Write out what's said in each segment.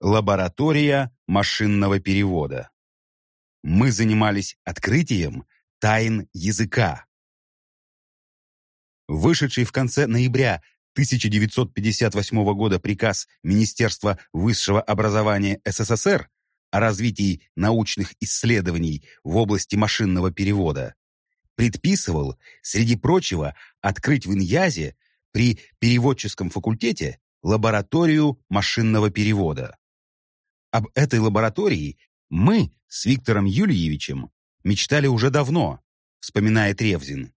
Лаборатория машинного перевода. Мы занимались открытием тайн языка. Вышедший в конце ноября 1958 года приказ Министерства высшего образования СССР о развитии научных исследований в области машинного перевода предписывал, среди прочего, открыть в Иньязе при переводческом факультете лабораторию машинного перевода. Об этой лаборатории мы с Виктором Юльевичем мечтали уже давно, вспоминает Ревзин.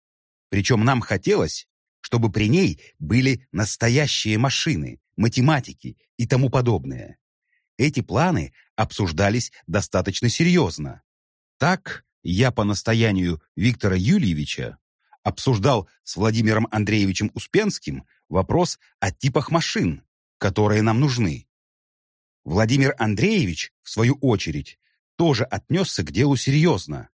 Причем нам хотелось, чтобы при ней были настоящие машины, математики и тому подобное. Эти планы обсуждались достаточно серьезно. Так, я по настоянию Виктора Юльевича обсуждал с Владимиром Андреевичем Успенским вопрос о типах машин, которые нам нужны. Владимир Андреевич, в свою очередь, тоже отнесся к делу серьезно.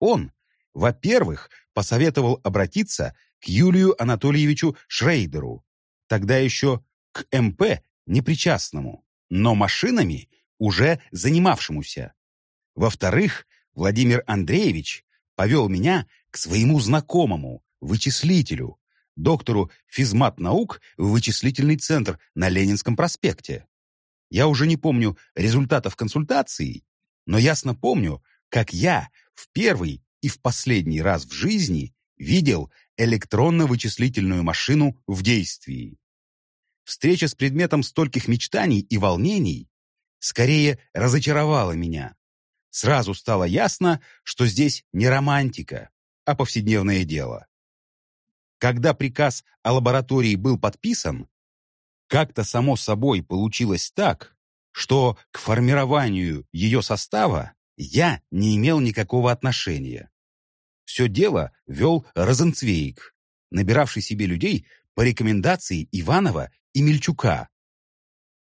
Он, во-первых, посоветовал обратиться к Юлию Анатольевичу Шрейдеру, тогда еще к МП непричастному, но машинами уже занимавшемуся. Во-вторых, Владимир Андреевич повел меня к своему знакомому, вычислителю, доктору физмат-наук в вычислительный центр на Ленинском проспекте. Я уже не помню результатов консультации, но ясно помню, как я в первый и в последний раз в жизни видел электронно-вычислительную машину в действии. Встреча с предметом стольких мечтаний и волнений скорее разочаровала меня. Сразу стало ясно, что здесь не романтика, а повседневное дело. Когда приказ о лаборатории был подписан, как-то само собой получилось так, что к формированию ее состава я не имел никакого отношения. Все дело вел Розенцвейк, набиравший себе людей по рекомендации Иванова и Мельчука.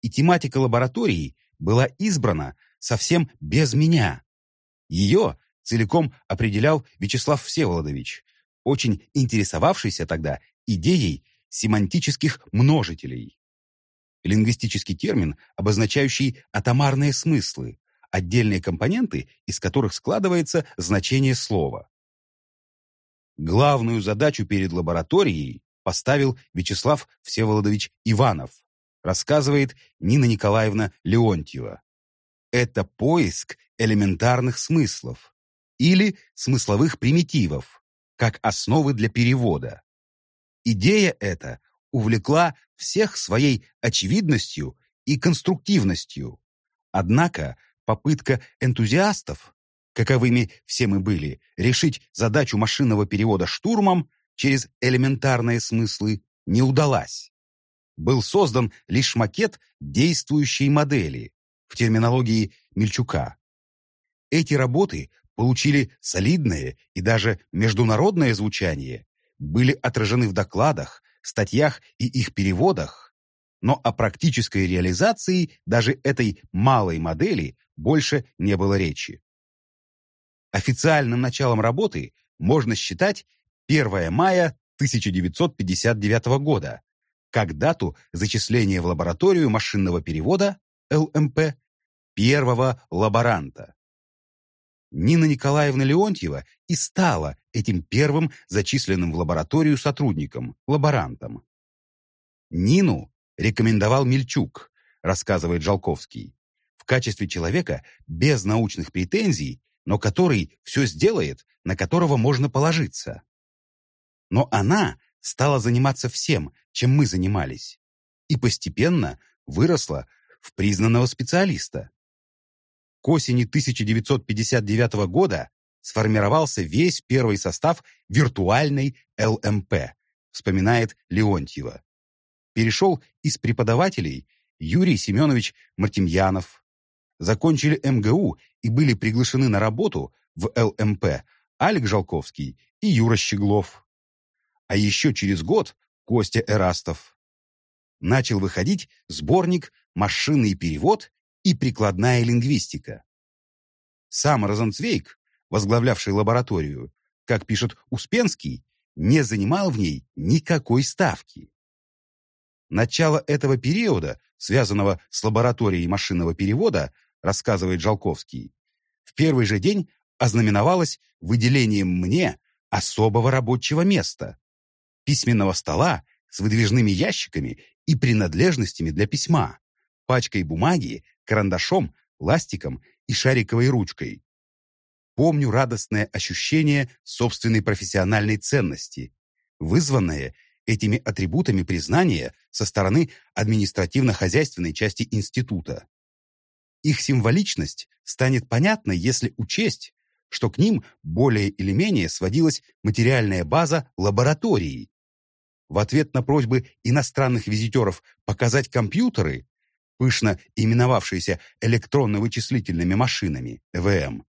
И тематика лаборатории была избрана совсем без меня. Ее целиком определял Вячеслав Всеволодович, очень интересовавшийся тогда идеей семантических множителей лингвистический термин, обозначающий атомарные смыслы, отдельные компоненты, из которых складывается значение слова. Главную задачу перед лабораторией поставил Вячеслав Всеволодович Иванов, рассказывает Нина Николаевна Леонтьева. Это поиск элементарных смыслов или смысловых примитивов, как основы для перевода. Идея эта увлекла всех своей очевидностью и конструктивностью. Однако попытка энтузиастов, каковыми все мы были, решить задачу машинного перевода штурмом через элементарные смыслы не удалась. Был создан лишь макет действующей модели в терминологии Мельчука. Эти работы получили солидное и даже международное звучание, были отражены в докладах, статьях и их переводах, но о практической реализации даже этой малой модели больше не было речи. Официальным началом работы можно считать 1 мая 1959 года, как дату зачисления в лабораторию машинного перевода ЛМП первого лаборанта. Нина Николаевна Леонтьева и стала этим первым зачисленным в лабораторию сотрудником, лаборантом. Нину рекомендовал Мельчук, рассказывает Жалковский, в качестве человека без научных претензий, но который все сделает, на которого можно положиться. Но она стала заниматься всем, чем мы занимались, и постепенно выросла в признанного специалиста. Осени 1959 года сформировался весь первый состав виртуальной ЛМП, вспоминает Леонтьева. Перешел из преподавателей Юрий Семенович Мартемьянов. Закончили МГУ и были приглашены на работу в ЛМП Алик Жалковский и Юра Щеглов. А еще через год Костя Эрастов. Начал выходить сборник «Машинный перевод и прикладная лингвистика. Сам Розенцвейк, возглавлявший лабораторию, как пишет Успенский, не занимал в ней никакой ставки. Начало этого периода связанного с лабораторией машинного перевода, рассказывает Жалковский, в первый же день ознаменовалось выделением мне особого рабочего места, письменного стола с выдвижными ящиками и принадлежностями для письма, пачкой бумаги, карандашом, ластиком и шариковой ручкой. Помню радостное ощущение собственной профессиональной ценности, вызванное этими атрибутами признания со стороны административно-хозяйственной части института. Их символичность станет понятна, если учесть, что к ним более или менее сводилась материальная база лаборатории. В ответ на просьбы иностранных визитеров показать компьютеры, пышно именовавшиеся электронно-вычислительными машинами, ЭВМ,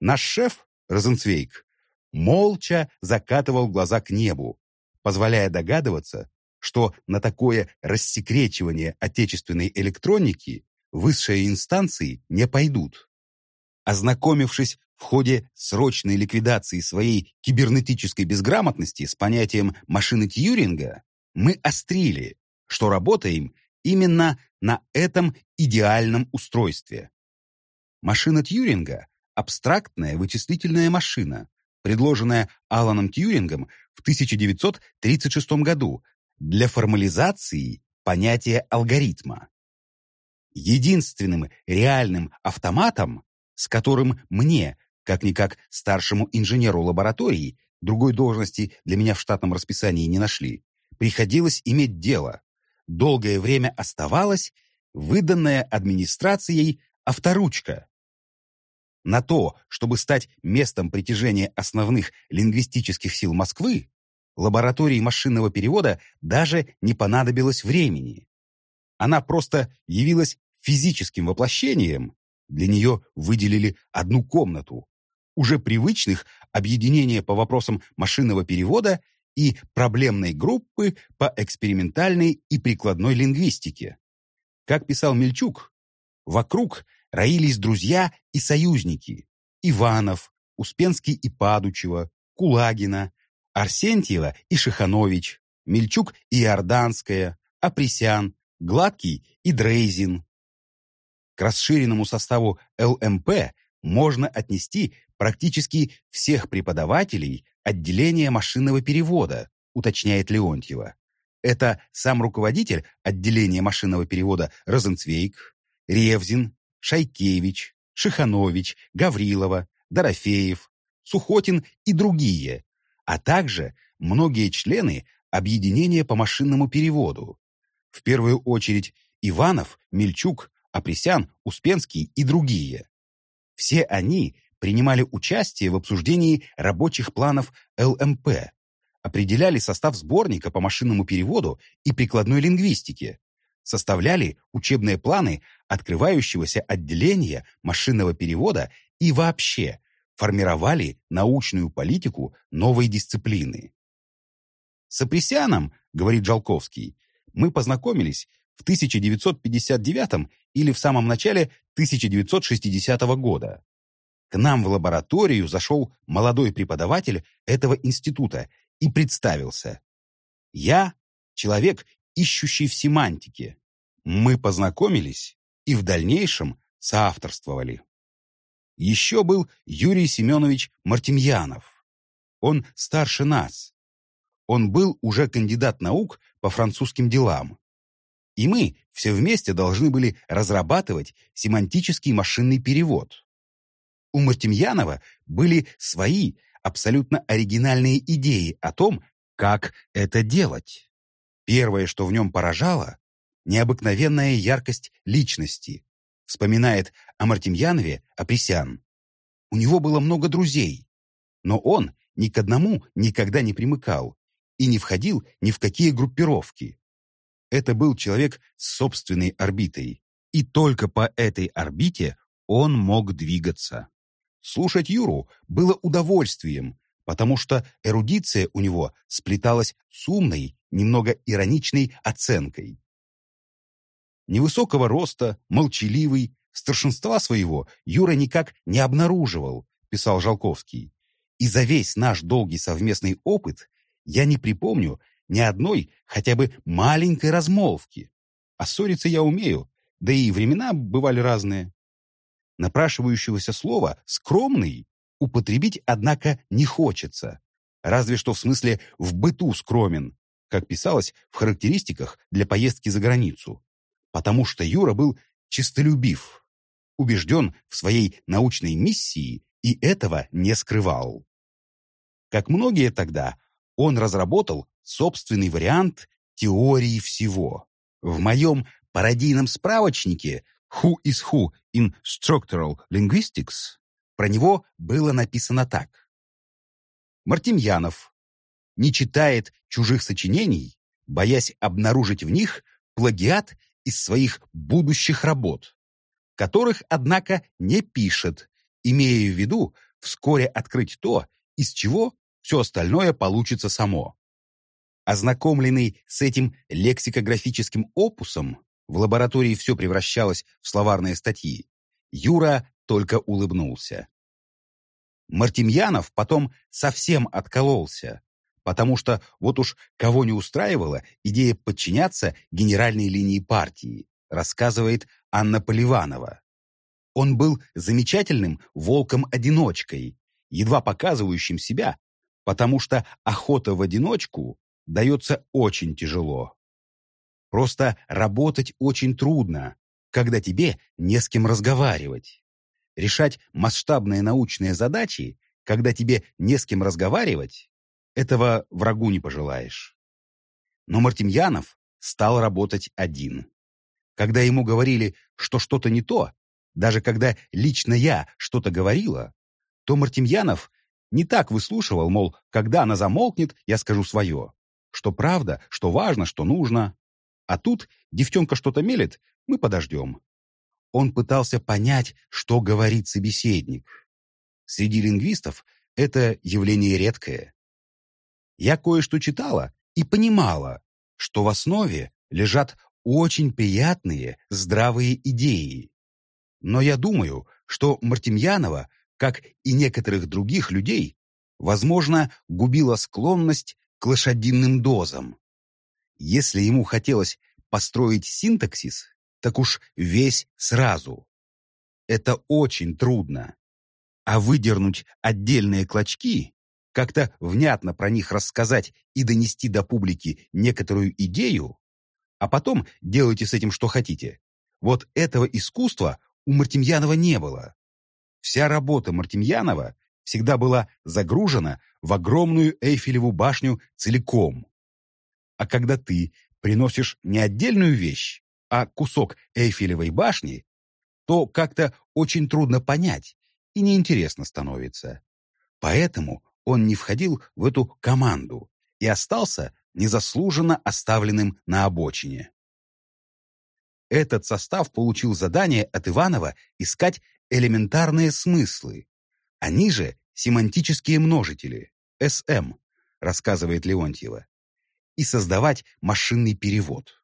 наш шеф, Розенцвейк, молча закатывал глаза к небу, позволяя догадываться, что на такое рассекречивание отечественной электроники высшие инстанции не пойдут. Ознакомившись в ходе срочной ликвидации своей кибернетической безграмотности с понятием машины Тьюринга, мы острили, что работаем именно на этом идеальном устройстве. Машина Тьюринга – абстрактная вычислительная машина, предложенная Аланом Тьюрингом в 1936 году для формализации понятия алгоритма. Единственным реальным автоматом, с которым мне, как-никак старшему инженеру лаборатории, другой должности для меня в штатном расписании не нашли, приходилось иметь дело. Долгое время оставалась выданная администрацией авторучка. На то, чтобы стать местом притяжения основных лингвистических сил Москвы, лаборатории машинного перевода даже не понадобилось времени. Она просто явилась физическим воплощением, для нее выделили одну комнату, уже привычных объединения по вопросам машинного перевода и проблемной группы по экспериментальной и прикладной лингвистике. Как писал Мельчук, вокруг роились друзья и союзники Иванов, Успенский и Падучева, Кулагина, Арсентьева и Шиханович, Мельчук и Иорданская, Апресян, Гладкий и Дрейзин, к расширенному составу ЛМП можно отнести практически всех преподавателей отделения машинного перевода, уточняет Леонтьева. Это сам руководитель отделения машинного перевода Розенцвейк, Ревзин, Шайкевич, Шиханович, Гаврилова, Дорофеев, Сухотин и другие, а также многие члены объединения по машинному переводу. В первую очередь Иванов, Мельчук, Апресян, Успенский и другие. Все они принимали участие в обсуждении рабочих планов ЛМП, определяли состав сборника по машинному переводу и прикладной лингвистике, составляли учебные планы открывающегося отделения машинного перевода и вообще формировали научную политику новой дисциплины. С Апресяном, говорит Жалковский, мы познакомились в 1959 или в самом начале 1960 года. К нам в лабораторию зашел молодой преподаватель этого института и представился. Я — человек, ищущий в семантике. Мы познакомились и в дальнейшем соавторствовали. Еще был Юрий Семенович Мартемьянов. Он старше нас. Он был уже кандидат наук по французским делам и мы все вместе должны были разрабатывать семантический машинный перевод. У Мартемьянова были свои, абсолютно оригинальные идеи о том, как это делать. Первое, что в нем поражало, необыкновенная яркость личности, вспоминает о Мартемьянове Апресян. У него было много друзей, но он ни к одному никогда не примыкал и не входил ни в какие группировки. Это был человек с собственной орбитой, и только по этой орбите он мог двигаться. Слушать Юру было удовольствием, потому что эрудиция у него сплеталась с умной, немного ироничной оценкой. Невысокого роста, молчаливый, старшинства своего Юра никак не обнаруживал, писал Жалковский. И за весь наш долгий совместный опыт я не припомню ни одной хотя бы маленькой размолвки. А ссориться я умею, да и времена бывали разные. Напрашивающегося слова «скромный» употребить, однако, не хочется. Разве что в смысле «в быту скромен», как писалось в характеристиках для поездки за границу. Потому что Юра был чистолюбив, убежден в своей научной миссии и этого не скрывал. Как многие тогда, он разработал собственный вариант теории всего. В моем пародийном справочнике «Who is Who in Structural Linguistics» про него было написано так. Мартемьянов не читает чужих сочинений, боясь обнаружить в них плагиат из своих будущих работ, которых, однако, не пишет, имея в виду вскоре открыть то, из чего все остальное получится само. Ознакомленный с этим лексикографическим опусом, в лаборатории все превращалось в словарные статьи, Юра только улыбнулся. Мартемьянов потом совсем откололся, потому что вот уж кого не устраивала идея подчиняться генеральной линии партии, рассказывает Анна Поливанова. Он был замечательным волком-одиночкой, едва показывающим себя, потому что охота в одиночку дается очень тяжело. Просто работать очень трудно, когда тебе не с кем разговаривать. Решать масштабные научные задачи, когда тебе не с кем разговаривать, этого врагу не пожелаешь. Но Мартемьянов стал работать один. Когда ему говорили, что что-то не то, даже когда лично я что-то говорила, то Мартемьянов не так выслушивал, мол, когда она замолкнет, я скажу свое. Что правда, что важно, что нужно. А тут девчонка что-то мелет, мы подождем. Он пытался понять, что говорит собеседник. Среди лингвистов это явление редкое. Я кое-что читала и понимала, что в основе лежат очень приятные, здравые идеи. Но я думаю, что Мартемьянова, как и некоторых других людей, возможно, губила склонность к лошадиным дозам. Если ему хотелось построить синтаксис, так уж весь сразу. Это очень трудно. А выдернуть отдельные клочки как-то внятно про них рассказать и донести до публики некоторую идею, а потом делайте с этим что хотите. Вот этого искусства у Мартемьянова не было. Вся работа Мартемьянова всегда была загружена в огромную Эйфелеву башню целиком. А когда ты приносишь не отдельную вещь, а кусок Эйфелевой башни, то как-то очень трудно понять и неинтересно становится. Поэтому он не входил в эту команду и остался незаслуженно оставленным на обочине. Этот состав получил задание от Иванова искать элементарные смыслы. Они же семантические множители, СМ, рассказывает Леонтьева, и создавать машинный перевод.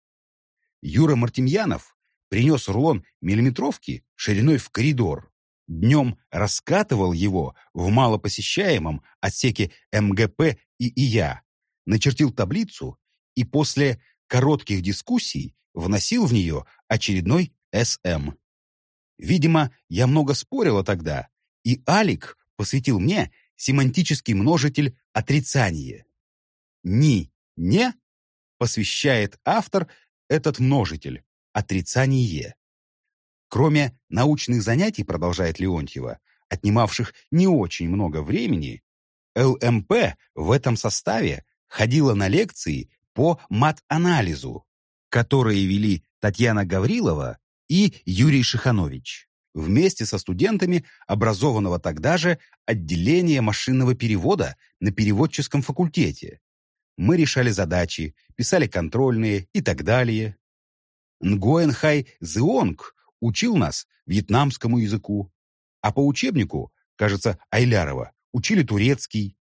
Юра Мартемьянов принес рулон миллиметровки шириной в коридор, Днем раскатывал его в малопосещаемом отсеке МГП и ИЯ, начертил таблицу и после коротких дискуссий вносил в нее очередной СМ. Видимо, я много спорила тогда, и Алик посвятил мне семантический множитель отрицания. «Ни», «не» посвящает автор этот множитель, отрицание. Кроме научных занятий, продолжает Леонтьева, отнимавших не очень много времени, ЛМП в этом составе ходила на лекции по мат-анализу, которые вели Татьяна Гаврилова и Юрий Шиханович, вместе со студентами образованного тогда же отделения машинного перевода на переводческом факультете. Мы решали задачи, писали контрольные и так далее. Нгуэн Хай Зионг учил нас вьетнамскому языку, а по учебнику, кажется, Айлярова, учили турецкий.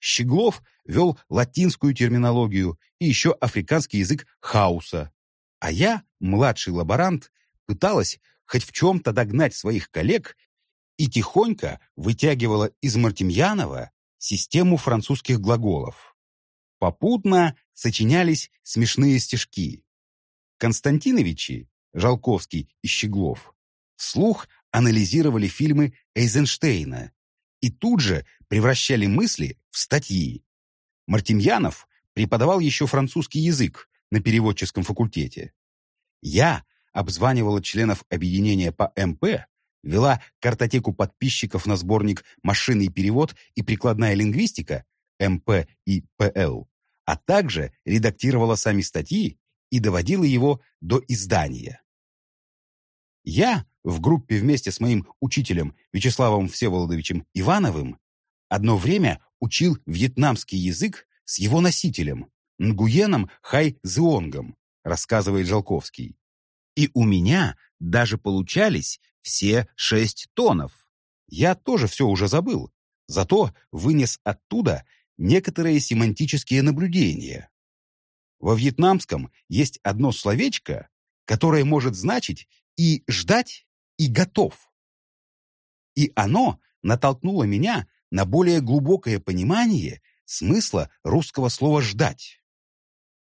Щеглов вел латинскую терминологию и еще африканский язык хауса. А я, младший лаборант, пыталась хоть в чем-то догнать своих коллег и тихонько вытягивала из Мартемьянова систему французских глаголов. Попутно сочинялись смешные стишки. Константиновичи, Жалковский и Щеглов, вслух анализировали фильмы Эйзенштейна и тут же превращали мысли в статьи. Мартемьянов преподавал еще французский язык на переводческом факультете. Я обзванивала членов объединения по МП, вела картотеку подписчиков на сборник «Машинный перевод и прикладная лингвистика» МП и ПЛ, а также редактировала сами статьи и доводила его до издания. Я в группе вместе с моим учителем Вячеславом Всеволодовичем Ивановым одно время учил вьетнамский язык с его носителем, Нгуеном Хай Зионгом, рассказывает Жалковский. И у меня даже получались все шесть тонов. Я тоже все уже забыл, зато вынес оттуда некоторые семантические наблюдения. Во вьетнамском есть одно словечко, которое может значить и ждать, и готов. И оно натолкнуло меня на более глубокое понимание смысла русского слова «ждать».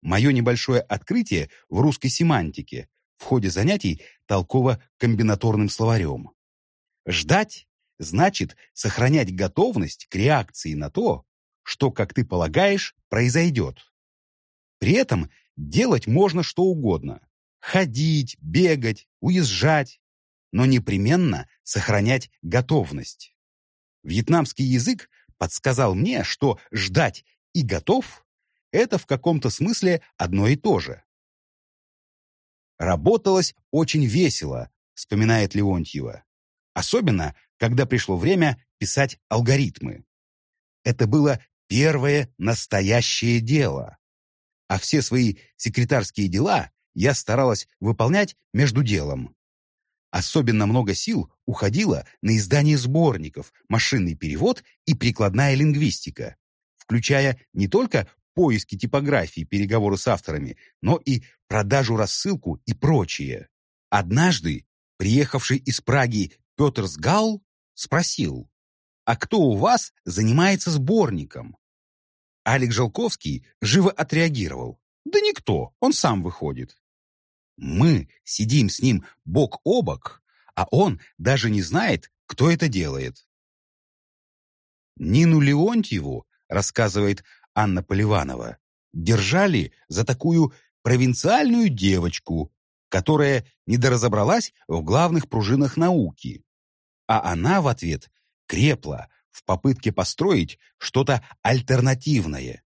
Мое небольшое открытие в русской семантике в ходе занятий толково-комбинаторным словарем. Ждать значит сохранять готовность к реакции на то, что, как ты полагаешь, произойдет. При этом делать можно что угодно. Ходить, бегать, уезжать, но непременно сохранять готовность. Вьетнамский язык подсказал мне, что ждать и готов – это в каком-то смысле одно и то же. «Работалось очень весело», – вспоминает Леонтьева. Особенно, когда пришло время писать алгоритмы. Это было первое настоящее дело. А все свои секретарские дела я старалась выполнять между делом. Особенно много сил уходило на издание сборников, машинный перевод и прикладная лингвистика, включая не только поиски типографии, переговоры с авторами, но и продажу-рассылку и прочее. Однажды приехавший из Праги Петр Сгал спросил, «А кто у вас занимается сборником?» Алик Жалковский живо отреагировал, «Да никто, он сам выходит». Мы сидим с ним бок о бок, а он даже не знает, кто это делает. Нину Леонтьеву, рассказывает Анна Поливанова, держали за такую провинциальную девочку, которая недоразобралась в главных пружинах науки. А она в ответ крепла в попытке построить что-то альтернативное.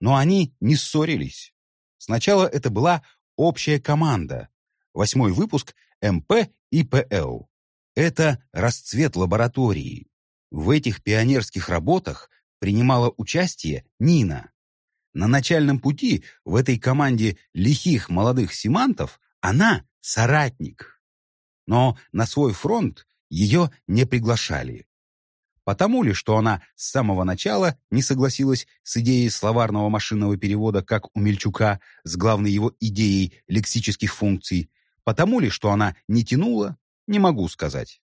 Но они не ссорились. Сначала это была общая команда. Восьмой выпуск МП и ПЛ. Это расцвет лаборатории. В этих пионерских работах принимала участие Нина. На начальном пути в этой команде лихих молодых семантов она соратник. Но на свой фронт ее не приглашали. Потому ли, что она с самого начала не согласилась с идеей словарного машинного перевода, как у Мельчука, с главной его идеей лексических функций, потому ли, что она не тянула, не могу сказать.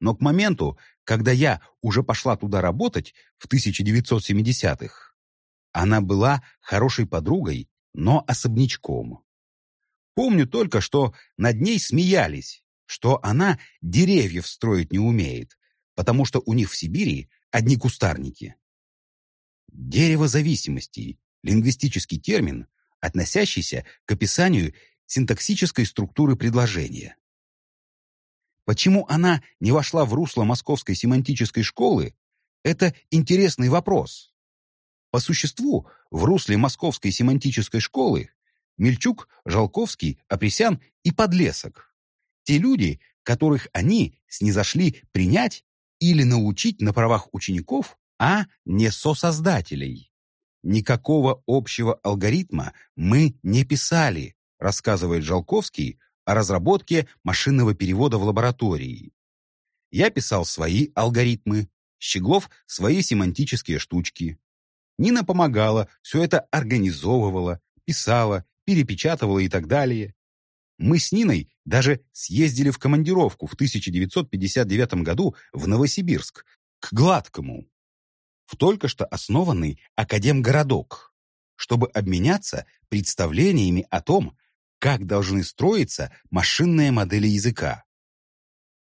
Но к моменту, когда я уже пошла туда работать в 1970-х, она была хорошей подругой, но особнячком. Помню только, что над ней смеялись, что она деревьев строить не умеет, потому что у них в Сибири одни кустарники. Дерево зависимости – лингвистический термин, относящийся к описанию синтаксической структуры предложения. Почему она не вошла в русло Московской семантической школы, это интересный вопрос. По существу, в русле Московской семантической школы Мельчук, Жалковский, Апресян и Подлесок. Те люди, которых они снизошли принять или научить на правах учеников, а не сосоздателей. Никакого общего алгоритма мы не писали, рассказывает Жалковский о разработке машинного перевода в лаборатории. Я писал свои алгоритмы, Щеглов — свои семантические штучки. Нина помогала, все это организовывала, писала, перепечатывала и так далее. Мы с Ниной даже съездили в командировку в 1959 году в Новосибирск, к Гладкому, в только что основанный Академгородок, чтобы обменяться представлениями о том, как должны строиться машинные модели языка.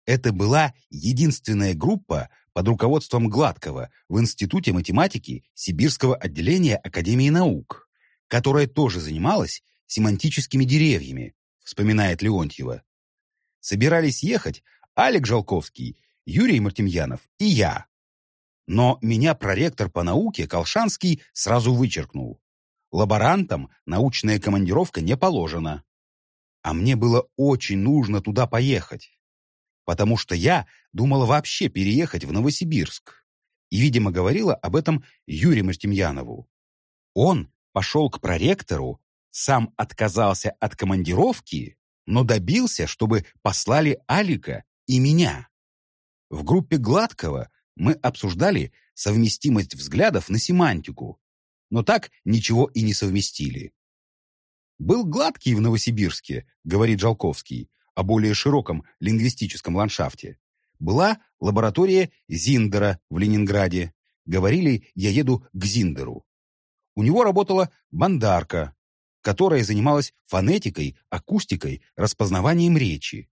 Это была единственная группа под руководством Гладкого в Институте математики Сибирского отделения Академии наук, которая тоже занималась семантическими деревьями, вспоминает Леонтьева. Собирались ехать Алик Жалковский, Юрий Мартемьянов и я. Но меня проректор по науке Колшанский сразу вычеркнул. Лаборантам научная командировка не положена. А мне было очень нужно туда поехать. Потому что я думала вообще переехать в Новосибирск. И, видимо, говорила об этом Юрию Мартемьянову. Он пошел к проректору, сам отказался от командировки, но добился, чтобы послали Алика и меня. В группе Гладкого мы обсуждали совместимость взглядов на семантику, но так ничего и не совместили. «Был гладкий в Новосибирске», — говорит Жалковский, о более широком лингвистическом ландшафте. Была лаборатория Зиндера в Ленинграде. Говорили, я еду к Зиндеру. У него работала бандарка, которая занималась фонетикой, акустикой, распознаванием речи.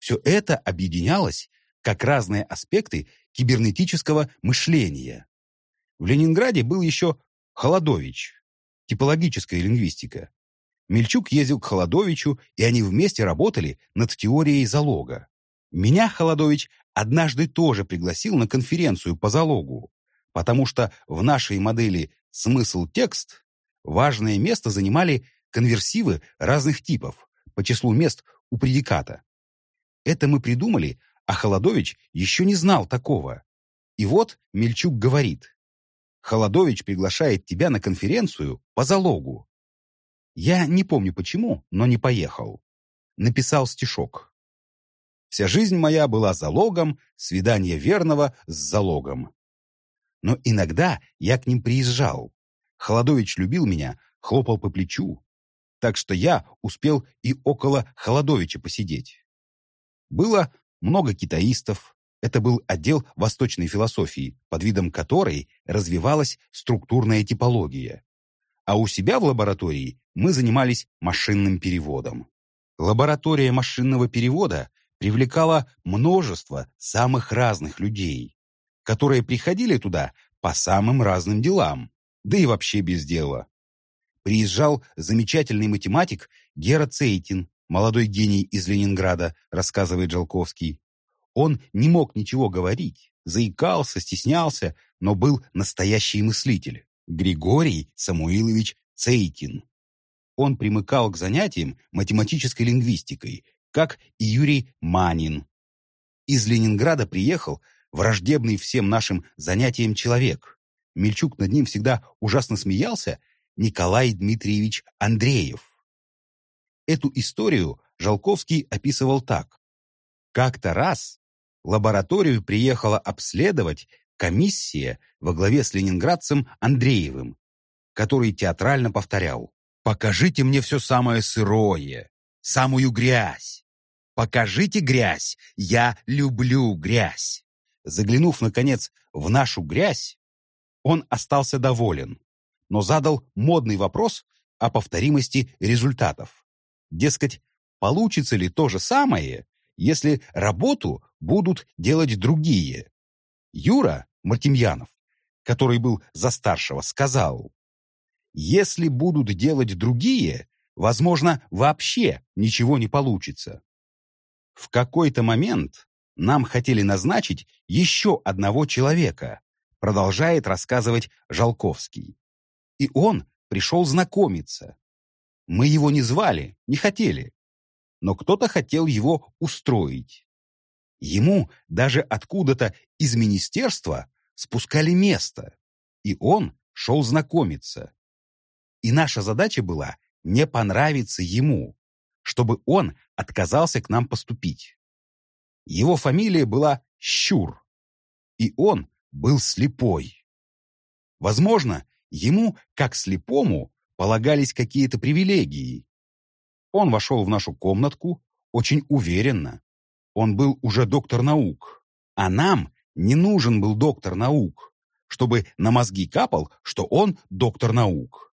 Все это объединялось как разные аспекты кибернетического мышления. В Ленинграде был еще Холодович, типологическая лингвистика. Мельчук ездил к Холодовичу, и они вместе работали над теорией залога. Меня Холодович однажды тоже пригласил на конференцию по залогу, потому что в нашей модели «смысл-текст» важное место занимали конверсивы разных типов по числу мест у предиката. Это мы придумали, а Холодович еще не знал такого. И вот Мельчук говорит, Холодович приглашает тебя на конференцию по залогу. Я не помню почему, но не поехал. Написал стишок. Вся жизнь моя была залогом, свидание верного с залогом. Но иногда я к ним приезжал. Холодович любил меня, хлопал по плечу. Так что я успел и около Холодовича посидеть. Было много китаистов, это был отдел восточной философии, под видом которой развивалась структурная типология. А у себя в лаборатории мы занимались машинным переводом. Лаборатория машинного перевода привлекала множество самых разных людей, которые приходили туда по самым разным делам, да и вообще без дела. Приезжал замечательный математик Гера Цейтин, молодой гений из Ленинграда, рассказывает Жалковский. Он не мог ничего говорить, заикался, стеснялся, но был настоящий мыслитель. Григорий Самуилович Цейтин. Он примыкал к занятиям математической лингвистикой, как и Юрий Манин. Из Ленинграда приехал враждебный всем нашим занятиям человек. Мельчук над ним всегда ужасно смеялся, Николай Дмитриевич Андреев. Эту историю Жалковский описывал так. Как-то раз лабораторию приехала обследовать комиссия во главе с ленинградцем Андреевым, который театрально повторял «Покажите мне все самое сырое, самую грязь. Покажите грязь, я люблю грязь». Заглянув, наконец, в нашу грязь, он остался доволен, но задал модный вопрос о повторимости результатов. Дескать, получится ли то же самое, если работу будут делать другие. Юра Мартемьянов, который был за старшего, сказал, если будут делать другие, возможно, вообще ничего не получится. В какой-то момент нам хотели назначить еще одного человека, продолжает рассказывать Жалковский. И он пришел знакомиться. Мы его не звали, не хотели но кто-то хотел его устроить. Ему даже откуда-то из министерства спускали место, и он шел знакомиться. И наша задача была не понравиться ему, чтобы он отказался к нам поступить. Его фамилия была Щур, и он был слепой. Возможно, ему, как слепому, полагались какие-то привилегии, он вошел в нашу комнатку очень уверенно. Он был уже доктор наук. А нам не нужен был доктор наук, чтобы на мозги капал, что он доктор наук.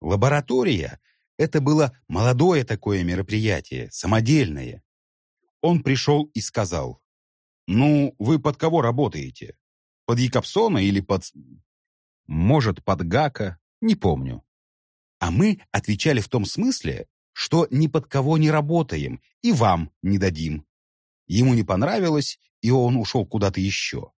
Лаборатория — Это было молодое такое мероприятие, самодельное. Он пришел и сказал, «Ну, вы под кого работаете? Под Якобсона или под... Может, под Гака? Не помню». А мы отвечали в том смысле, что ни под кого не работаем и вам не дадим. Ему не понравилось, и он ушел куда-то еще.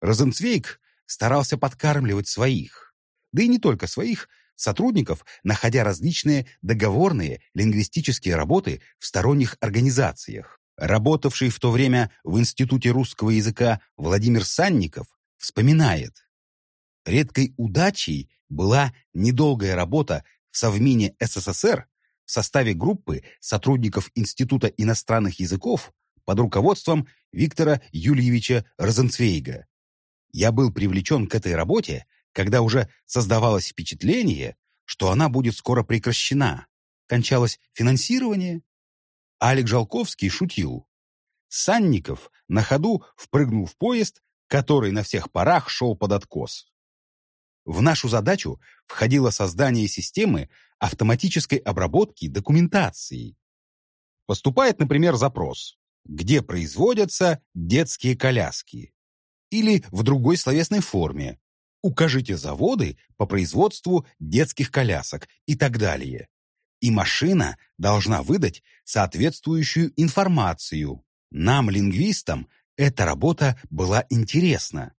Розенцвейк старался подкармливать своих, да и не только своих, сотрудников, находя различные договорные лингвистические работы в сторонних организациях. Работавший в то время в Институте русского языка Владимир Санников вспоминает. Редкой удачей была недолгая работа в Совмине СССР в составе группы сотрудников Института иностранных языков под руководством Виктора Юльевича Розенцвейга. Я был привлечен к этой работе, когда уже создавалось впечатление, что она будет скоро прекращена. Кончалось финансирование. Алик Жалковский шутил. Санников на ходу впрыгнул в поезд, который на всех парах шел под откос. В нашу задачу входило создание системы автоматической обработки документации. Поступает, например, запрос, где производятся детские коляски. Или в другой словесной форме. Укажите заводы по производству детских колясок и так далее. И машина должна выдать соответствующую информацию. Нам, лингвистам, эта работа была интересна.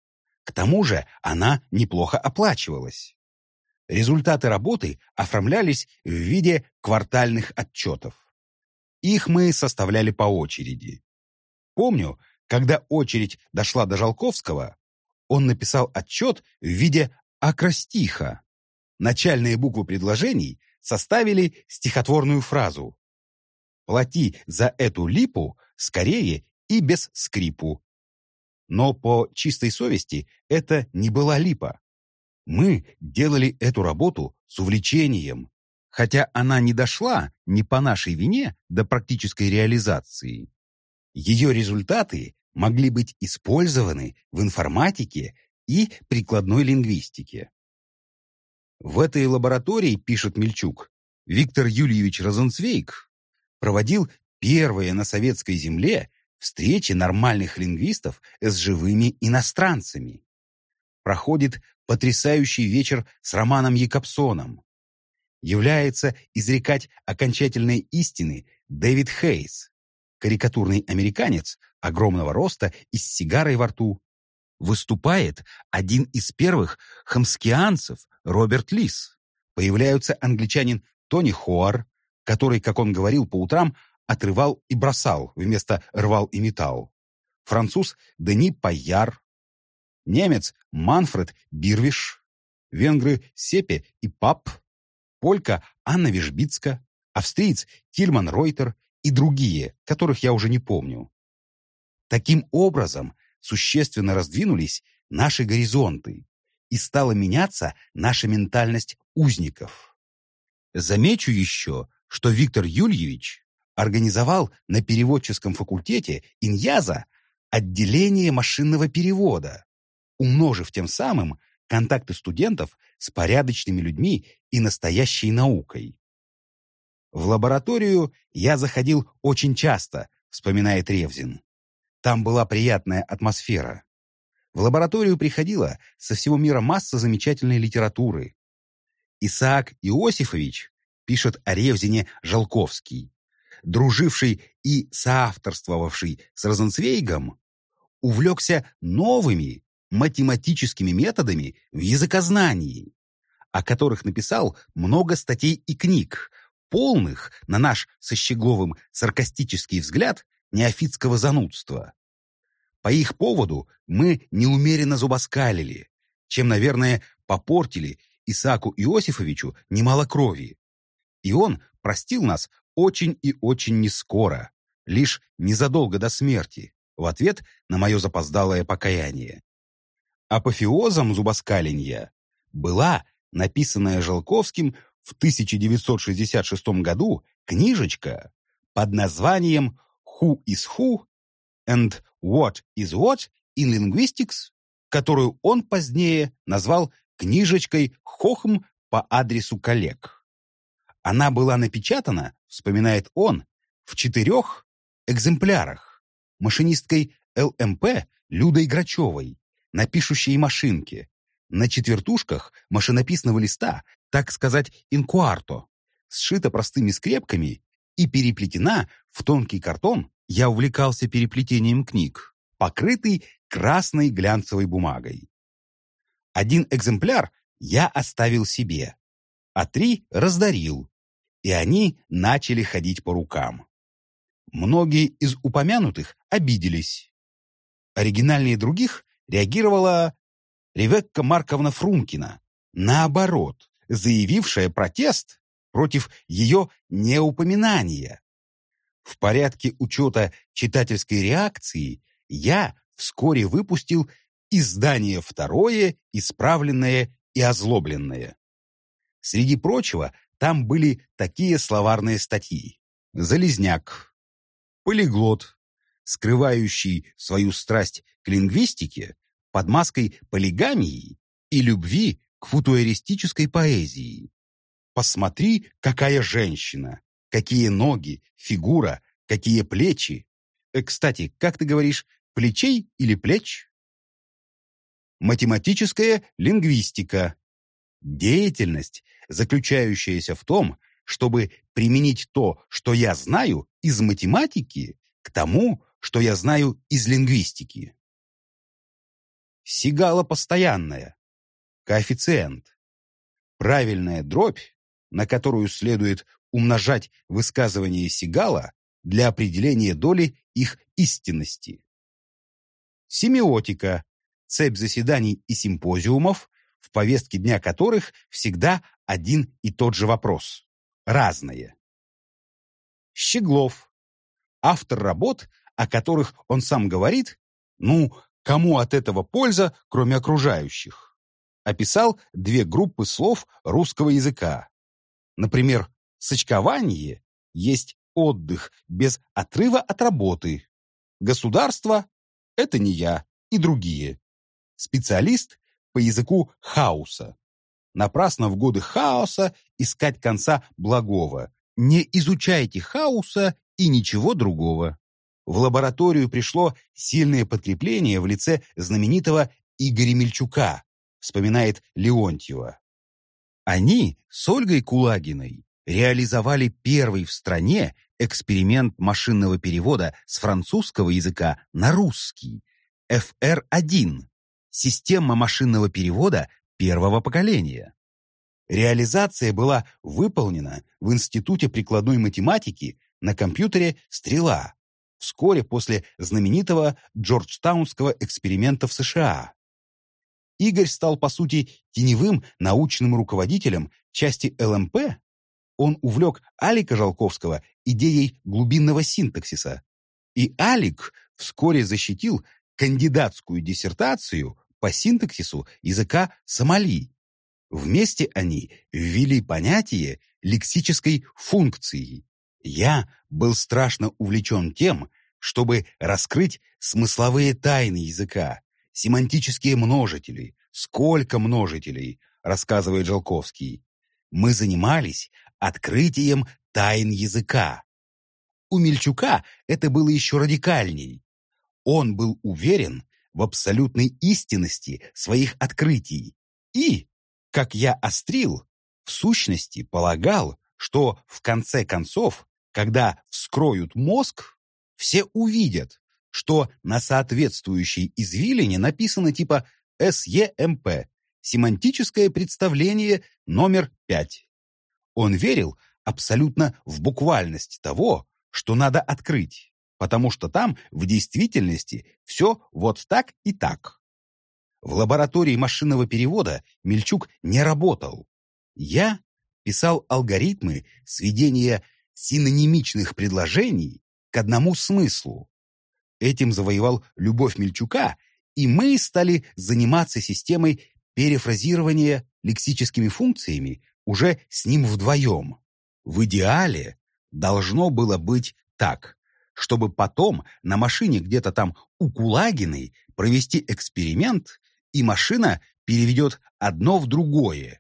К тому же она неплохо оплачивалась. Результаты работы оформлялись в виде квартальных отчетов. Их мы составляли по очереди. Помню, когда очередь дошла до Жалковского, он написал отчет в виде акростиха. Начальные буквы предложений составили стихотворную фразу «Плати за эту липу скорее и без скрипу». Но по чистой совести это не была липа. Мы делали эту работу с увлечением, хотя она не дошла не по нашей вине до практической реализации. Ее результаты могли быть использованы в информатике и прикладной лингвистике. В этой лаборатории, пишет Мельчук, Виктор Юльевич Розенцвейк проводил первые на советской земле встречи нормальных лингвистов с живыми иностранцами. Проходит потрясающий вечер с Романом Якобсоном. Является изрекать окончательные истины Дэвид Хейс, карикатурный американец огромного роста и с сигарой во рту. Выступает один из первых хамскианцев Роберт Лис. Появляются англичанин Тони Хоар, который, как он говорил по утрам, отрывал и бросал вместо рвал и металл. Француз Дени Пайяр, немец Манфред Бирвиш, венгры Сепе и Пап, полька Анна Вижбицка, австриец Тильман Ройтер и другие, которых я уже не помню. Таким образом, существенно раздвинулись наши горизонты и стала меняться наша ментальность узников. Замечу еще, что Виктор Юльевич организовал на переводческом факультете Иньяза отделение машинного перевода, умножив тем самым контакты студентов с порядочными людьми и настоящей наукой. В лабораторию я заходил очень часто, вспоминает Ревзин. Там была приятная атмосфера. В лабораторию приходила со всего мира масса замечательной литературы. Исаак Иосифович, пишет о Ревзине Жалковский, друживший и соавторствовавший с Розенцвейгом, увлекся новыми математическими методами в языкознании, о которых написал много статей и книг, полных, на наш со Щегловым саркастический взгляд, неофитского занудства. По их поводу мы неумеренно зубоскалили, чем, наверное, попортили Исааку Иосифовичу немало крови. И он простил нас очень и очень нескоро, лишь незадолго до смерти, в ответ на мое запоздалое покаяние. Апофеозом зубоскаленья была написанная Желковским в 1966 году книжечка под названием «Who is Who and What is What in Linguistics», которую он позднее назвал книжечкой «Хохм по адресу коллег». Она была напечатана, вспоминает он, в четырех экземплярах машинисткой ЛМП Людой Грачевой на пишущей машинке, на четвертушках машинописного листа, так сказать, инкуарто, сшита простыми скрепками и переплетена в тонкий картон, я увлекался переплетением книг, покрытый красной глянцевой бумагой. Один экземпляр я оставил себе, а три раздарил, и они начали ходить по рукам. Многие из упомянутых обиделись. Оригинальнее других реагировала Ревекка Марковна Фрумкина, наоборот, заявившая протест против ее неупоминания. В порядке учета читательской реакции я вскоре выпустил издание второе, исправленное и озлобленное. Среди прочего, там были такие словарные статьи. «Залезняк», «Полиглот», скрывающий свою страсть к лингвистике под маской полигамии и любви к футуэристической поэзии. Посмотри, какая женщина, какие ноги, фигура, какие плечи. Э, кстати, как ты говоришь, плечей или плеч? Математическая лингвистика. Деятельность, заключающаяся в том, чтобы применить то, что я знаю из математики, к тому, что я знаю из лингвистики. Сигала постоянная. Коэффициент. Правильная дробь, на которую следует умножать высказывания Сигала для определения доли их истинности. Семиотика. Цепь заседаний и симпозиумов, в повестке дня которых всегда один и тот же вопрос. Разные. Щеглов. Автор работ, о которых он сам говорит, ну, Кому от этого польза, кроме окружающих? Описал две группы слов русского языка. Например, сочкование есть отдых без отрыва от работы. Государство – это не я и другие. Специалист по языку хаоса. Напрасно в годы хаоса искать конца благого. Не изучайте хаоса и ничего другого в лабораторию пришло сильное подкрепление в лице знаменитого Игоря Мельчука, вспоминает Леонтьева. Они с Ольгой Кулагиной реализовали первый в стране эксперимент машинного перевода с французского языка на русский, FR1, система машинного перевода первого поколения. Реализация была выполнена в Институте прикладной математики на компьютере «Стрела», вскоре после знаменитого Джорджтаунского эксперимента в США. Игорь стал, по сути, теневым научным руководителем части ЛМП. Он увлек Алика Жалковского идеей глубинного синтаксиса. И Алик вскоре защитил кандидатскую диссертацию по синтаксису языка Сомали. Вместе они ввели понятие лексической функции. Я был страшно увлечен тем, чтобы раскрыть смысловые тайны языка, семантические множители, сколько множителей, рассказывает Жалковский. Мы занимались открытием тайн языка. У Мельчука это было еще радикальней. Он был уверен в абсолютной истинности своих открытий и, как я острил, в сущности полагал, что в конце концов когда вскроют мозг, все увидят, что на соответствующей извилине написано типа СЕМП – семантическое представление номер 5. Он верил абсолютно в буквальность того, что надо открыть, потому что там в действительности все вот так и так. В лаборатории машинного перевода Мельчук не работал. Я писал алгоритмы сведения синонимичных предложений к одному смыслу. Этим завоевал любовь Мельчука, и мы стали заниматься системой перефразирования лексическими функциями уже с ним вдвоем. В идеале должно было быть так, чтобы потом на машине где-то там у Кулагиной провести эксперимент, и машина переведет одно в другое.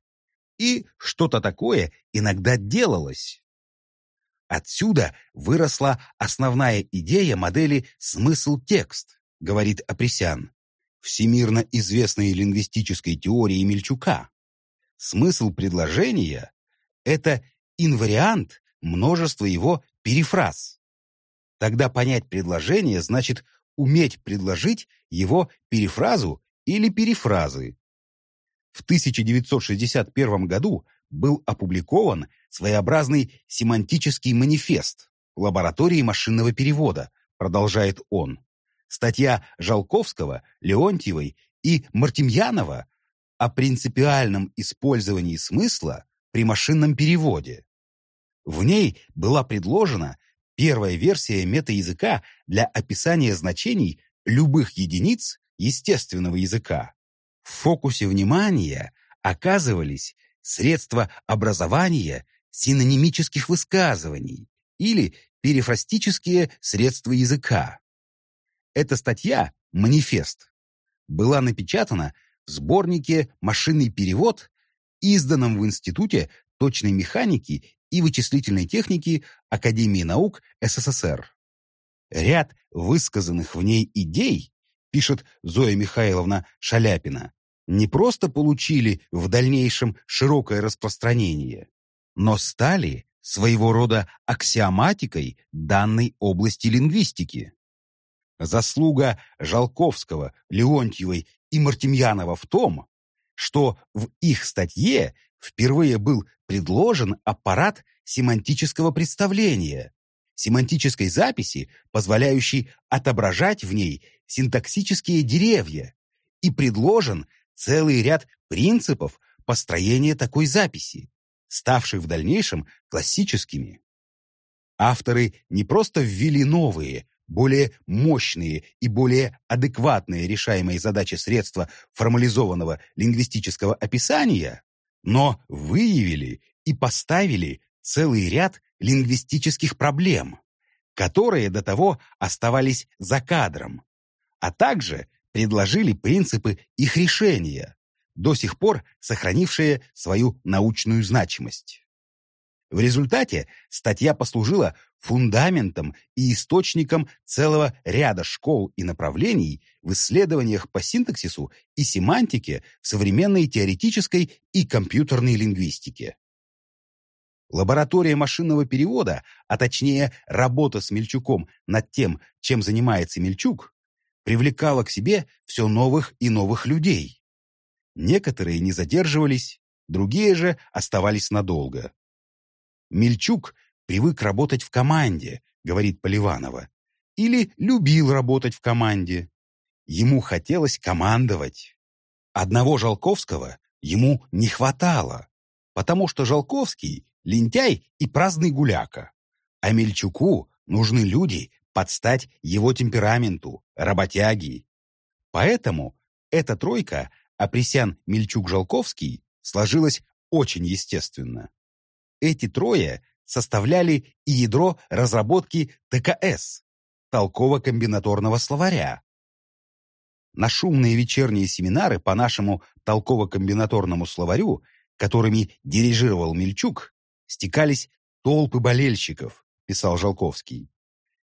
и что-то такое иногда делалось. Отсюда выросла основная идея модели «смысл-текст», говорит Апресян, всемирно известной лингвистической теории Мельчука. Смысл предложения – это инвариант множества его перефраз. Тогда понять предложение значит уметь предложить его перефразу или перефразы. В 1961 году был опубликован своеобразный семантический манифест лаборатории машинного перевода, продолжает он. Статья Жалковского, Леонтьевой и Мартемьянова о принципиальном использовании смысла при машинном переводе. В ней была предложена первая версия метаязыка для описания значений любых единиц естественного языка. В фокусе внимания оказывались средства образования синонимических высказываний или перифрастические средства языка. Эта статья «Манифест» была напечатана сборнике «Машинный перевод», изданном в Институте точной механики и вычислительной техники Академии наук СССР. Ряд высказанных в ней идей пишет Зоя Михайловна Шаляпина, не просто получили в дальнейшем широкое распространение, но стали своего рода аксиоматикой данной области лингвистики. Заслуга Жалковского, Леонтьевой и Мартемьянова в том, что в их статье впервые был предложен аппарат семантического представления, семантической записи, позволяющий отображать в ней синтаксические деревья, и предложен целый ряд принципов построения такой записи, ставших в дальнейшем классическими. Авторы не просто ввели новые, более мощные и более адекватные решаемые задачи средства формализованного лингвистического описания, но выявили и поставили целый ряд лингвистических проблем, которые до того оставались за кадром, а также предложили принципы их решения, до сих пор сохранившие свою научную значимость. В результате статья послужила фундаментом и источником целого ряда школ и направлений в исследованиях по синтаксису и семантике в современной теоретической и компьютерной лингвистике. Лаборатория машинного перевода, а точнее работа с Мельчуком над тем, чем занимается Мельчук, привлекала к себе все новых и новых людей. Некоторые не задерживались, другие же оставались надолго. Мельчук привык работать в команде, говорит Поливанова, или любил работать в команде. Ему хотелось командовать. Одного Жалковского ему не хватало, потому что Жалковский лентяй и праздный гуляка. А Мельчуку нужны люди под стать его темпераменту, работяги. Поэтому эта тройка Апресян, Мельчук, Жалковский сложилась очень естественно. Эти трое составляли и ядро разработки ТКС, толково-комбинаторного словаря. На шумные вечерние семинары по нашему толково-комбинаторному словарю, которыми дирижировал Мельчук, стекались толпы болельщиков, писал Жолковский.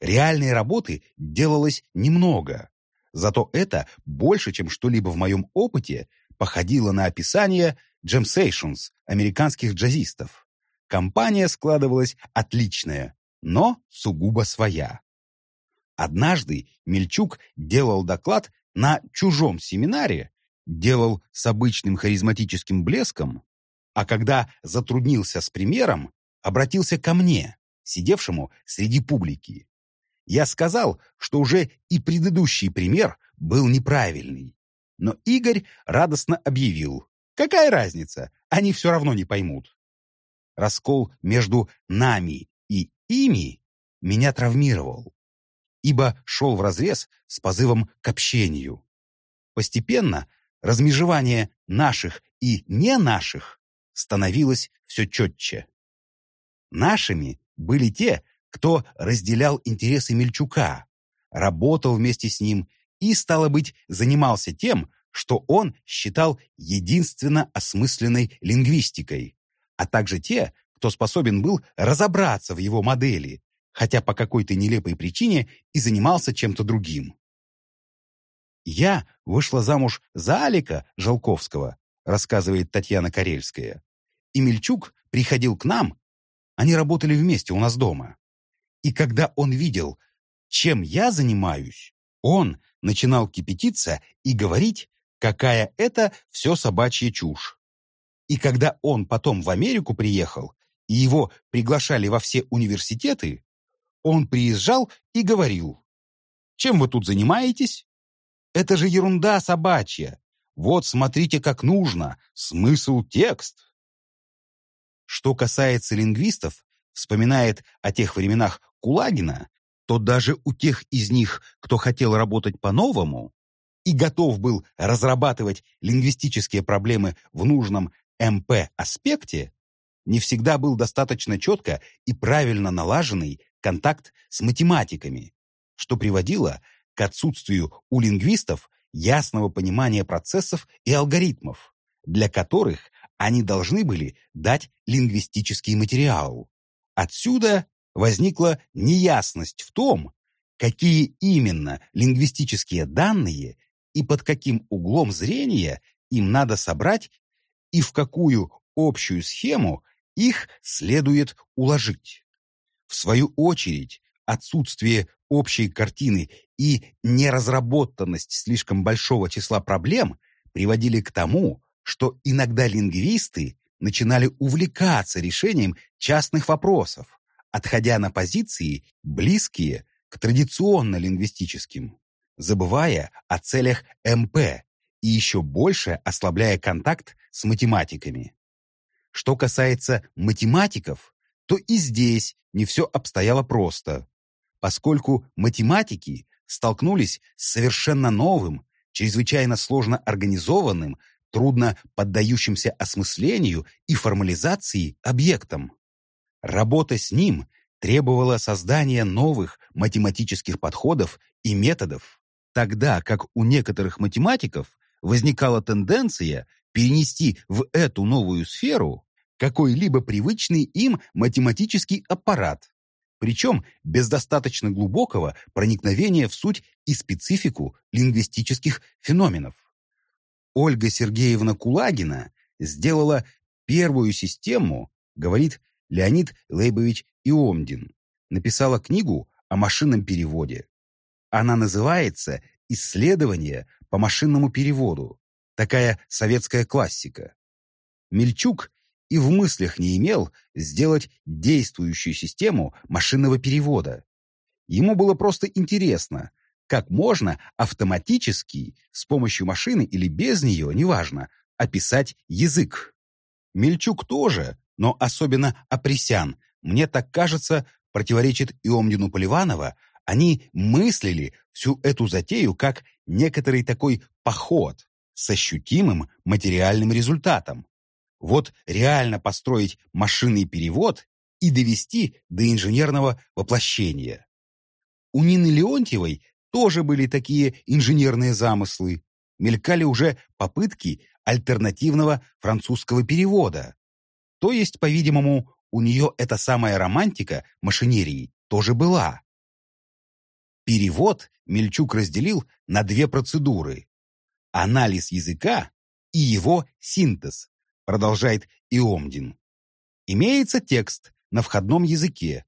Реальной работы делалось немного, зато это больше, чем что-либо в моем опыте, походило на описание jam sessions американских джазистов. Компания складывалась отличная, но сугубо своя. Однажды Мельчук делал доклад на чужом семинаре, делал с обычным харизматическим блеском, а когда затруднился с примером, обратился ко мне, сидевшему среди публики. Я сказал, что уже и предыдущий пример был неправильный. Но Игорь радостно объявил, какая разница, они все равно не поймут. Раскол между нами и ими меня травмировал, ибо шел вразрез с позывом к общению. Постепенно размежевание наших и не наших становилось все четче. Нашими были те, кто разделял интересы Мельчука, работал вместе с ним и, стало быть, занимался тем, что он считал единственно осмысленной лингвистикой, а также те, кто способен был разобраться в его модели, хотя по какой-то нелепой причине и занимался чем-то другим. «Я вышла замуж за Алика Жалковского», рассказывает Татьяна Карельская. «И Мельчук приходил к нам, они работали вместе у нас дома. И когда он видел, чем я занимаюсь, он начинал кипятиться и говорить, какая это все собачья чушь. И когда он потом в Америку приехал, и его приглашали во все университеты, он приезжал и говорил, «Чем вы тут занимаетесь? Это же ерунда собачья. Вот смотрите, как нужно. Смысл текст». Что касается лингвистов, вспоминает о тех временах Кулагина, то даже у тех из них, кто хотел работать по-новому и готов был разрабатывать лингвистические проблемы в нужном МП-аспекте, не всегда был достаточно четко и правильно налаженный контакт с математиками, что приводило к отсутствию у лингвистов ясного понимания процессов и алгоритмов, для которых они должны были дать лингвистический материал. Отсюда возникла неясность в том, какие именно лингвистические данные и под каким углом зрения им надо собрать и в какую общую схему их следует уложить. В свою очередь, отсутствие общей картины и неразработанность слишком большого числа проблем приводили к тому, что иногда лингвисты начинали увлекаться решением частных вопросов, отходя на позиции, близкие к традиционно-лингвистическим, забывая о целях МП и еще больше ослабляя контакт с математиками. Что касается математиков, то и здесь не все обстояло просто, поскольку математики столкнулись с совершенно новым, чрезвычайно сложно организованным трудно поддающимся осмыслению и формализации объектом. Работа с ним требовала создания новых математических подходов и методов, тогда как у некоторых математиков возникала тенденция перенести в эту новую сферу какой-либо привычный им математический аппарат, причем без достаточно глубокого проникновения в суть и специфику лингвистических феноменов. Ольга Сергеевна Кулагина сделала первую систему, говорит Леонид Лейбович Иомдин, написала книгу о машинном переводе. Она называется «Исследование по машинному переводу». Такая советская классика. Мельчук и в мыслях не имел сделать действующую систему машинного перевода. Ему было просто интересно, как можно автоматически, с помощью машины или без нее, неважно, описать язык. Мельчук тоже, но особенно Апресян, мне так кажется, противоречит Иомдину Поливанова, они мыслили всю эту затею как некоторый такой поход с ощутимым материальным результатом. Вот реально построить машинный перевод и довести до инженерного воплощения. У Нины Леонтьевой тоже были такие инженерные замыслы. Мелькали уже попытки альтернативного французского перевода. То есть, по-видимому, у нее эта самая романтика машинерии тоже была. Перевод Мельчук разделил на две процедуры. Анализ языка и его синтез, продолжает Иомдин. Имеется текст на входном языке.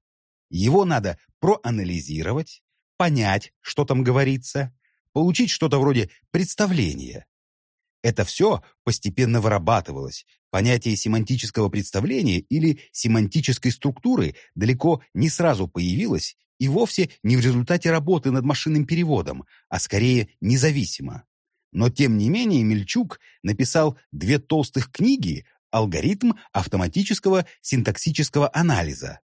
Его надо проанализировать, понять, что там говорится, получить что-то вроде представления. Это все постепенно вырабатывалось. Понятие семантического представления или семантической структуры далеко не сразу появилось и вовсе не в результате работы над машинным переводом, а скорее независимо. Но тем не менее Мельчук написал две толстых книги «Алгоритм автоматического синтаксического анализа».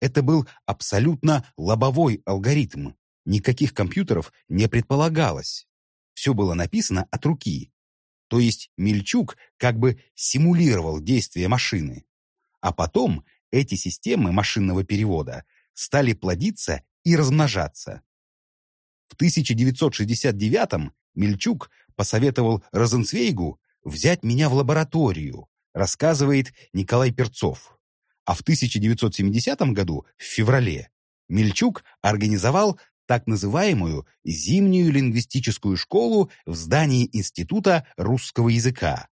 Это был абсолютно лобовой алгоритм, Никаких компьютеров не предполагалось. Все было написано от руки. То есть Мельчук как бы симулировал действия машины. А потом эти системы машинного перевода стали плодиться и размножаться. В 1969-м Мельчук посоветовал Розенцвейгу взять меня в лабораторию, рассказывает Николай Перцов. А в 1970 году, в феврале, Мельчук организовал так называемую зимнюю лингвистическую школу в здании Института русского языка.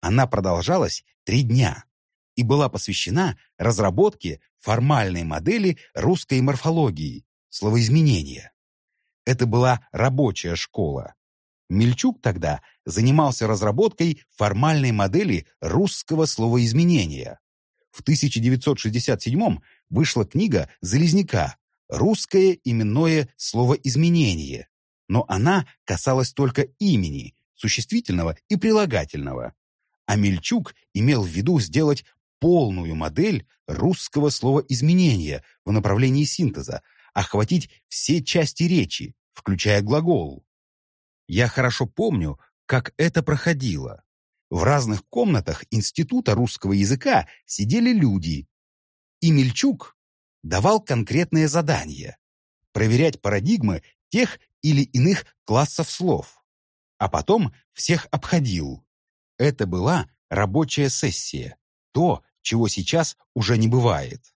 Она продолжалась три дня и была посвящена разработке формальной модели русской морфологии, словоизменения. Это была рабочая школа. Мельчук тогда занимался разработкой формальной модели русского словоизменения. В 1967 вышла книга «Залезняка. Русское именное словоизменение», но она касалась только имени, существительного и прилагательного. А Мельчук имел в виду сделать полную модель русского словоизменения в направлении синтеза, охватить все части речи, включая глагол. Я хорошо помню, как это проходило. В разных комнатах Института русского языка сидели люди. И Мельчук давал конкретные задания. Проверять парадигмы тех или иных классов слов. А потом всех обходил. Это была рабочая сессия. То, чего сейчас уже не бывает.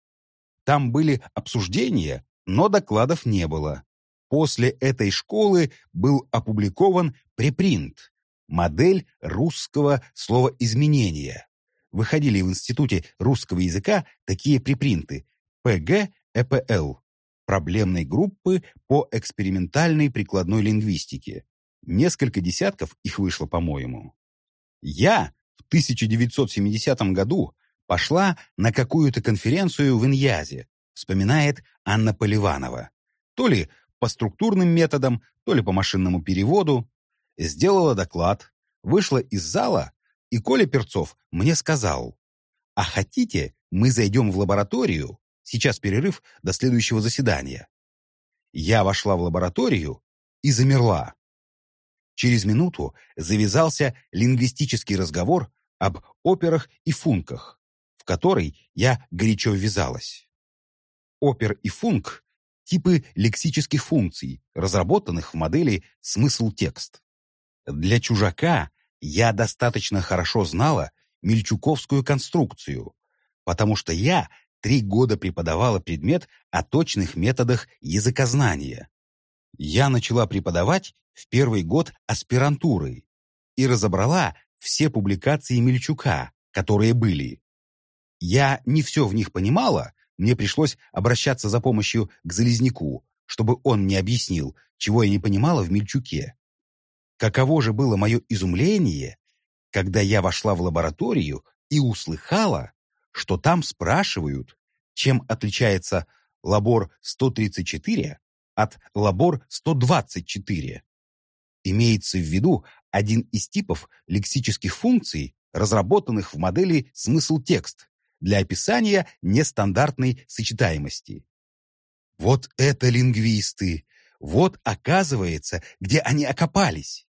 Там были обсуждения, но докладов не было. После этой школы был опубликован препринт «Модель русского словоизменения». Выходили в Институте русского языка такие препринты ПГ-ЭПЛ проблемной группы по экспериментальной прикладной лингвистике. Несколько десятков их вышло, по-моему. Я в 1970 году пошла на какую-то конференцию в Иньязе, вспоминает Анна Поливанова. То ли по структурным методам, то ли по машинному переводу. Сделала доклад, вышла из зала, и Коля Перцов мне сказал, «А хотите, мы зайдем в лабораторию? Сейчас перерыв до следующего заседания». Я вошла в лабораторию и замерла. Через минуту завязался лингвистический разговор об операх и функах, в который я горячо ввязалась. Опер и функ типы лексических функций, разработанных в модели «смысл-текст». Для чужака я достаточно хорошо знала мельчуковскую конструкцию, потому что я три года преподавала предмет о точных методах языкознания. Я начала преподавать в первый год аспирантуры и разобрала все публикации Мельчука, которые были. Я не все в них понимала, мне пришлось обращаться за помощью к Залезняку, чтобы он мне объяснил, чего я не понимала в Мельчуке. Каково же было мое изумление, когда я вошла в лабораторию и услыхала, что там спрашивают, чем отличается лабор 134 от лабор 124. Имеется в виду один из типов лексических функций, разработанных в модели смысл-текст, для описания нестандартной сочетаемости. Вот это лингвисты! Вот, оказывается, где они окопались.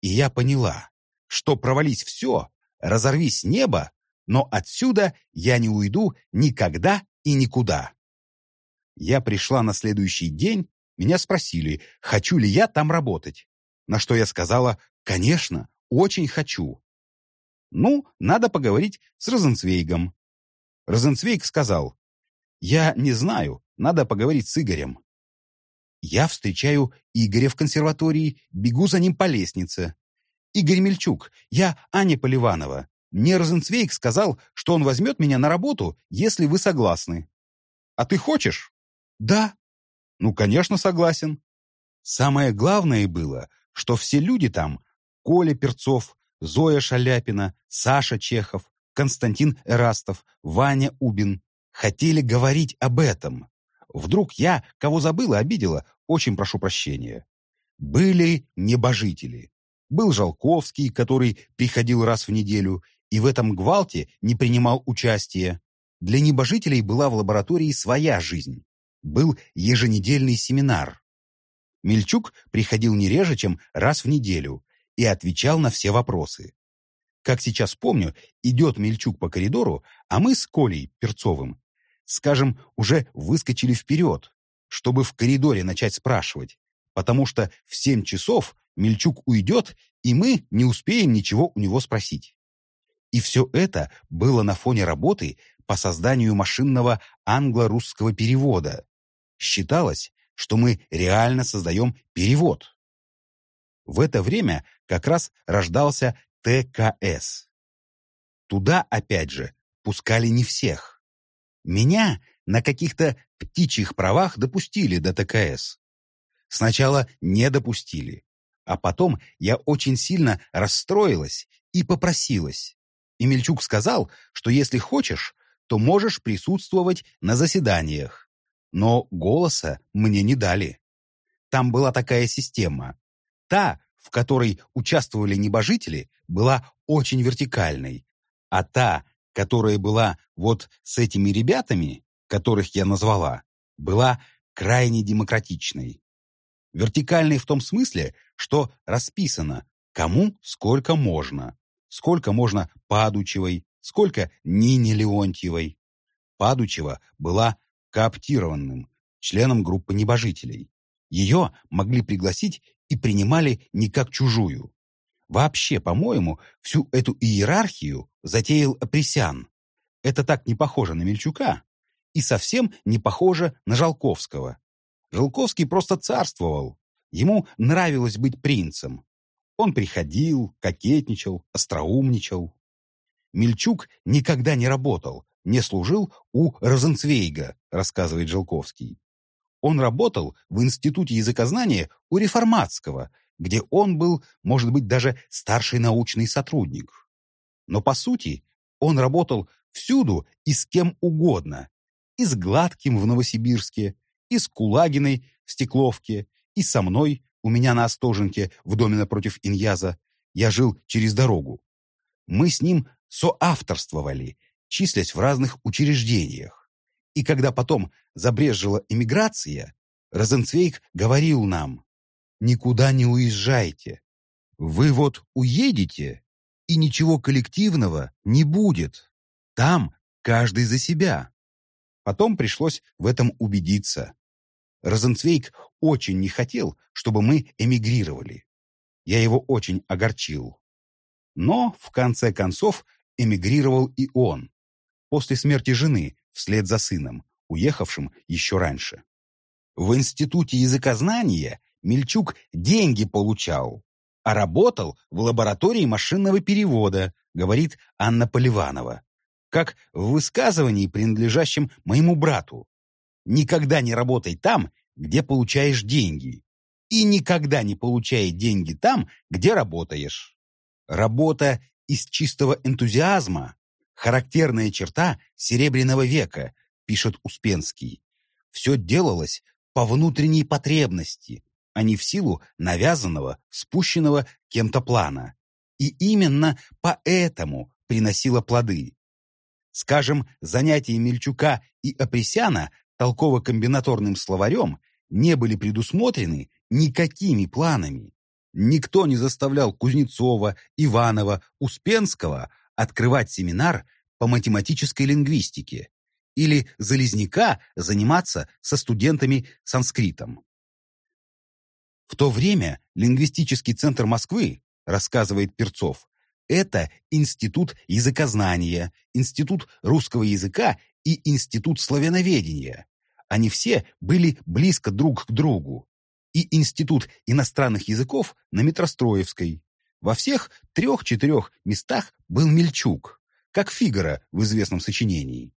И я поняла, что провались все, разорвись небо, но отсюда я не уйду никогда и никуда. Я пришла на следующий день, меня спросили, хочу ли я там работать. На что я сказала, конечно, очень хочу. Ну, надо поговорить с Розенцвейгом. Розенцвейг сказал, «Я не знаю, надо поговорить с Игорем». Я встречаю Игоря в консерватории, бегу за ним по лестнице. «Игорь Мельчук, я Аня Поливанова. Мне Розенцвейг сказал, что он возьмет меня на работу, если вы согласны». «А ты хочешь?» «Да». «Ну, конечно, согласен». Самое главное было, что все люди там — Коля Перцов, Зоя Шаляпина, Саша Чехов, Константин Эрастов, Ваня Убин хотели говорить об этом. Вдруг я, кого забыла, обидела, очень прошу прощения. Были небожители. Был Жалковский, который приходил раз в неделю и в этом гвалте не принимал участия. Для небожителей была в лаборатории своя жизнь. Был еженедельный семинар. Мельчук приходил не реже, чем раз в неделю и отвечал на все вопросы. Как сейчас помню, идет Мельчук по коридору, а мы с Колей Перцовым, скажем, уже выскочили вперед, чтобы в коридоре начать спрашивать, потому что в семь часов Мельчук уйдет, и мы не успеем ничего у него спросить. И все это было на фоне работы по созданию машинного англо-русского перевода. Считалось, что мы реально создаем перевод. В это время как раз рождался ТКС. Туда, опять же, пускали не всех. Меня на каких-то птичьих правах допустили до ТКС. Сначала не допустили, а потом я очень сильно расстроилась и попросилась. И Мельчук сказал, что если хочешь, то можешь присутствовать на заседаниях. Но голоса мне не дали. Там была такая система. Та, в которой участвовали небожители, была очень вертикальной, а та, которая была вот с этими ребятами, которых я назвала, была крайне демократичной. Вертикальной в том смысле, что расписано, кому сколько можно. Сколько можно Падучевой, сколько Нине Леонтьевой. Падучева была кооптированным, членом группы небожителей. Ее могли пригласить и принимали не как чужую. Вообще, по-моему, всю эту иерархию затеял Апресян. Это так не похоже на Мельчука и совсем не похоже на Жалковского. Жалковский просто царствовал. Ему нравилось быть принцем. Он приходил, кокетничал, остроумничал. Мельчук никогда не работал, не служил у Розенцвейга, рассказывает Желковский. Он работал в Институте языкознания у Реформатского, где он был, может быть, даже старший научный сотрудник. Но, по сути, он работал всюду и с кем угодно. И с Гладким в Новосибирске, и с Кулагиной в Стекловке, и со мной у меня на Остоженке в доме напротив Иньяза. Я жил через дорогу. Мы с ним соавторствовали, числясь в разных учреждениях. И когда потом забрежжила эмиграция, Розенцвейк говорил нам, «Никуда не уезжайте. Вы вот уедете, и ничего коллективного не будет. Там каждый за себя». Потом пришлось в этом убедиться. Розенцвейк очень не хотел, чтобы мы эмигрировали. Я его очень огорчил. Но, в конце концов, эмигрировал и он. После смерти жены, вслед за сыном, уехавшим еще раньше. В Институте языкознания Мельчук деньги получал, а работал в лаборатории машинного перевода, говорит Анна Поливанова, как в высказывании, принадлежащем моему брату. «Никогда не работай там, где получаешь деньги, и никогда не получай деньги там, где работаешь. Работа из чистого энтузиазма – характерная черта Серебряного века, пишет Успенский. Все делалось по внутренней потребности, а не в силу навязанного, спущенного кем-то плана. И именно поэтому приносило плоды. Скажем, занятия Мельчука и Апресяна толково-комбинаторным словарем не были предусмотрены никакими планами. Никто не заставлял Кузнецова, Иванова, Успенского открывать семинар по математической лингвистике или Залезняка заниматься со студентами санскритом. В то время лингвистический центр Москвы, рассказывает Перцов, это Институт языкознания, Институт русского языка и Институт славяноведения. Они все были близко друг к другу. И Институт иностранных языков на Метростроевской. Во всех трех-четырех местах был Мельчук, как Фигара в известном сочинении.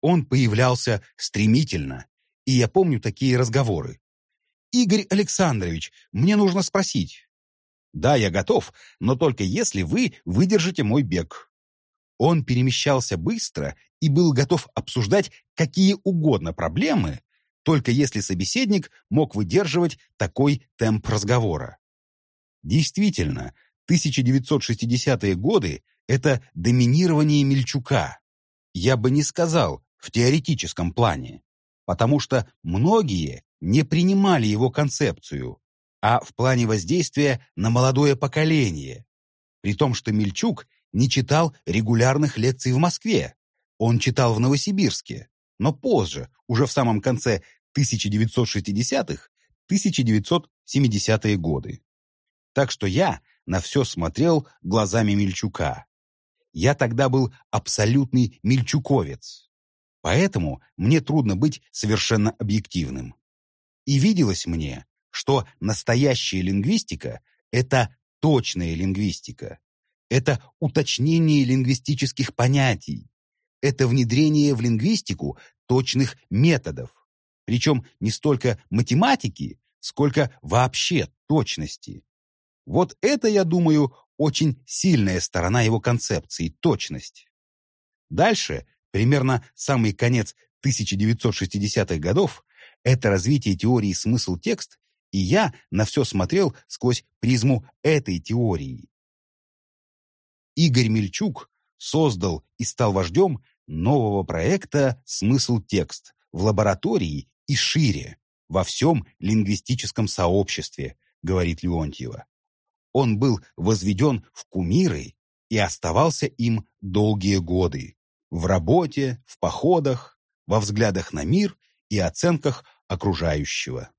Он появлялся стремительно, и я помню такие разговоры. «Игорь Александрович, мне нужно спросить». «Да, я готов, но только если вы выдержите мой бег». Он перемещался быстро и был готов обсуждать какие угодно проблемы, только если собеседник мог выдерживать такой темп разговора. Действительно, 1960-е годы – это доминирование Мельчука. Я бы не сказал в теоретическом плане, потому что многие не принимали его концепцию, а в плане воздействия на молодое поколение, при том, что Мельчук не читал регулярных лекций в Москве, он читал в Новосибирске, но позже, уже в самом конце 1960-х, 1970-е годы. Так что я на все смотрел глазами Мельчука. Я тогда был абсолютный мельчуковец. Поэтому мне трудно быть совершенно объективным. И виделось мне, что настоящая лингвистика – это точная лингвистика. Это уточнение лингвистических понятий. Это внедрение в лингвистику точных методов. Причем не столько математики, сколько вообще точности. Вот это, я думаю, очень сильная сторона его концепции – точность. Дальше, примерно самый конец 1960-х годов, это развитие теории смысл-текст, и я на все смотрел сквозь призму этой теории. Игорь Мельчук создал и стал вождем нового проекта «Смысл-текст» в лаборатории и шире, во всем лингвистическом сообществе, говорит Леонтьева. Он был возведен в кумиры и оставался им долгие годы. В работе, в походах, во взглядах на мир и оценках окружающего.